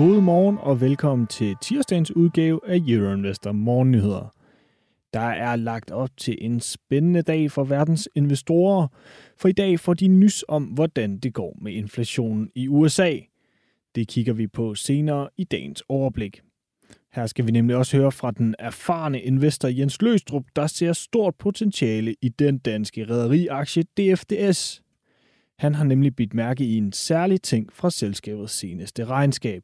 God morgen og velkommen til tirsdagens udgave af Euroinvestor Morgennyheder. Der er lagt op til en spændende dag for verdens investorer, for i dag får de nys om, hvordan det går med inflationen i USA. Det kigger vi på senere i dagens overblik. Her skal vi nemlig også høre fra den erfarne investor Jens Løstrup, der ser stort potentiale i den danske rædderiaktie DFDS. Han har nemlig bidt mærke i en særlig ting fra selskabets seneste regnskab.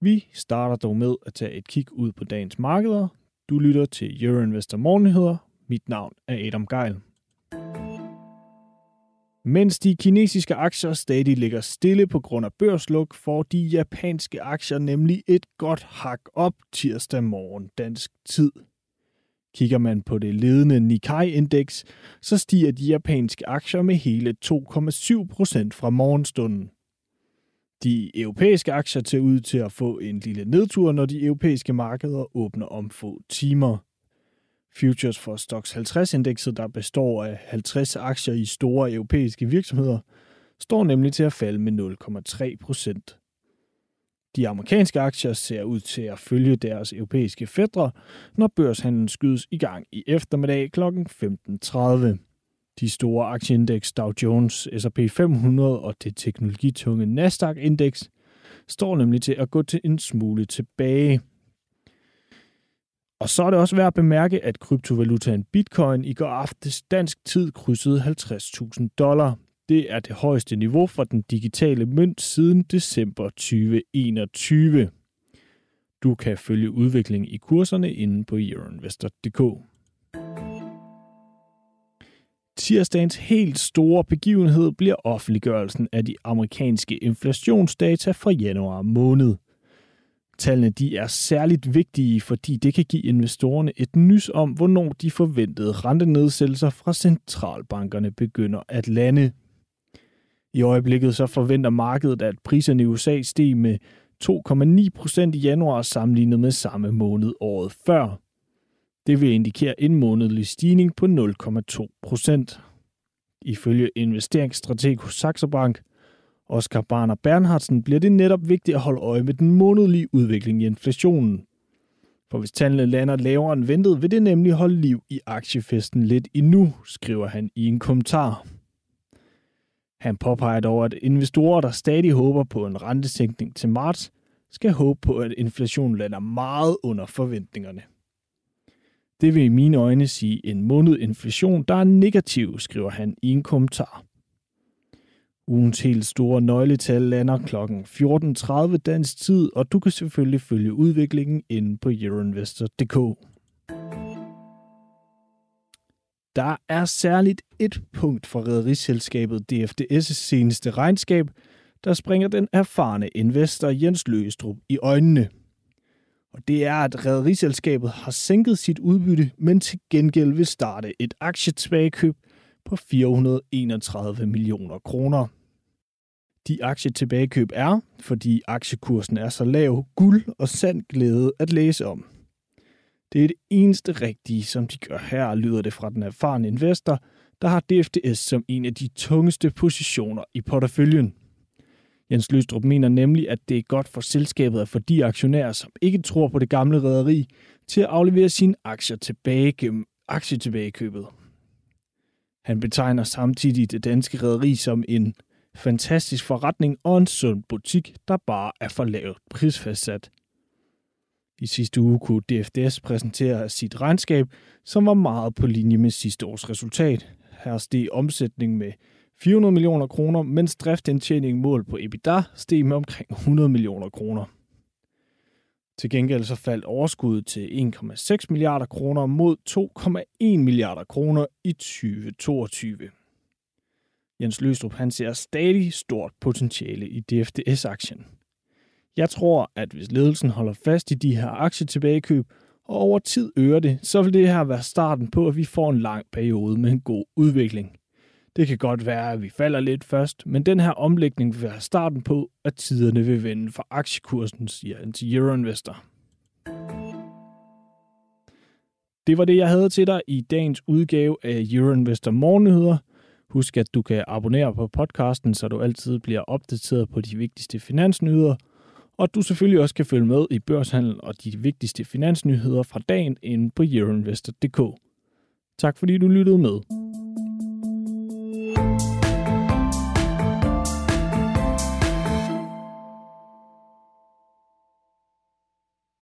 Vi starter dog med at tage et kig ud på dagens markeder. Du lytter til Euroinvestor Morgenheder. Mit navn er Adam Geil. Mens de kinesiske aktier stadig ligger stille på grund af børsluk, får de japanske aktier nemlig et godt hak op tirsdag morgen dansk tid. Kigger man på det ledende Nikkei-indeks, så stiger de japanske aktier med hele 2,7 procent fra morgenstunden. De europæiske aktier ser ud til at få en lille nedtur, når de europæiske markeder åbner om få timer. Futures for Stoxx 50-indekset, der består af 50 aktier i store europæiske virksomheder, står nemlig til at falde med 0,3 procent. De amerikanske aktier ser ud til at følge deres europæiske fædre, når børshandlen skydes i gang i eftermiddag kl. 15.30. De store aktieindeks Dow Jones, S&P 500 og det teknologitunge Nasdaq-indeks står nemlig til at gå til en smule tilbage. Og så er det også værd at bemærke, at kryptovalutaen Bitcoin i går aftes dansk tid krydsede 50.000 dollar. Det er det højeste niveau for den digitale mønt siden december 2021. Du kan følge udviklingen i kurserne inde på euroinvestor.dk. Tirsdagens helt store begivenhed bliver offentliggørelsen af de amerikanske inflationsdata fra januar måned. Tallene de er særligt vigtige, fordi det kan give investorerne et nys om, hvornår de forventede rentenedsættelser fra centralbankerne begynder at lande. I øjeblikket så forventer markedet, at priserne i USA steg med 2,9 procent i januar sammenlignet med samme måned året før. Det vil indikere en månedlig stigning på 0,2 procent. Ifølge investeringsstrateg hos Saxo Bank, Oscar Barner Bernhardsen, bliver det netop vigtigt at holde øje med den månedlige udvikling i inflationen. For hvis tallene lander lavere end ventet, vil det nemlig holde liv i aktiefesten lidt endnu, skriver han i en kommentar. Han påpeger dog, at investorer, der stadig håber på en rentesænkning til marts, skal håbe på, at inflationen lander meget under forventningerne. Det vil i mine øjne sige en måned inflation, der er negativ, skriver han i en kommentar. Ugens helt store nøgletal lander kl. 14.30 dansk tid, og du kan selvfølgelig følge udviklingen inde på euroinvestor.dk. Der er særligt et punkt for rederiselskabet DFDS' seneste regnskab, der springer den erfarne investor Jens Løgestrup i øjnene. Og det er, at rederiselskabet har sænket sit udbytte, men til gengæld vil starte et aktietilbagekøb på 431 millioner kroner. De aktietilbagekøb er, fordi aktiekursen er så lav, guld og sand glæde at læse om. Det er det eneste rigtige, som de gør her, lyder det fra den erfarne investor, der har DFDS som en af de tungeste positioner i porteføljen. Jens Lystrup mener nemlig, at det er godt for selskabet at få de aktionærer, som ikke tror på det gamle rederi, til at aflevere sine aktier tilbage gennem aktietilbagekøbet. Han betegner samtidig det danske rederi som en fantastisk forretning og en sund butik, der bare er for lavt prisfastsat. I sidste uge kunne DFDS præsentere sit regnskab, som var meget på linje med sidste års resultat. Her steg omsætningen med 400 millioner kroner, mens driftindtjeningen mål på EBITDA steg med omkring 100 millioner kroner. Til gengæld så faldt overskuddet til 1,6 milliarder kroner mod 2,1 milliarder kroner i 2022. Jens Løstrup han ser stadig stort potentiale i DFDS-aktien. Jeg tror, at hvis ledelsen holder fast i de her aktietilbagekøb og over tid øger det, så vil det her være starten på, at vi får en lang periode med en god udvikling. Det kan godt være, at vi falder lidt først, men den her omlægning vil være starten på, at tiderne vil vende for aktiekursen, siger han til Euroinvestor. Det var det, jeg havde til dig i dagens udgave af Euroinvestor Morgennyheder. Husk, at du kan abonnere på podcasten, så du altid bliver opdateret på de vigtigste finansnyheder. og du selvfølgelig også kan følge med i børshandel og de vigtigste finansnyheder fra dagen inde på euroinvestor.dk. Tak fordi du lyttede med.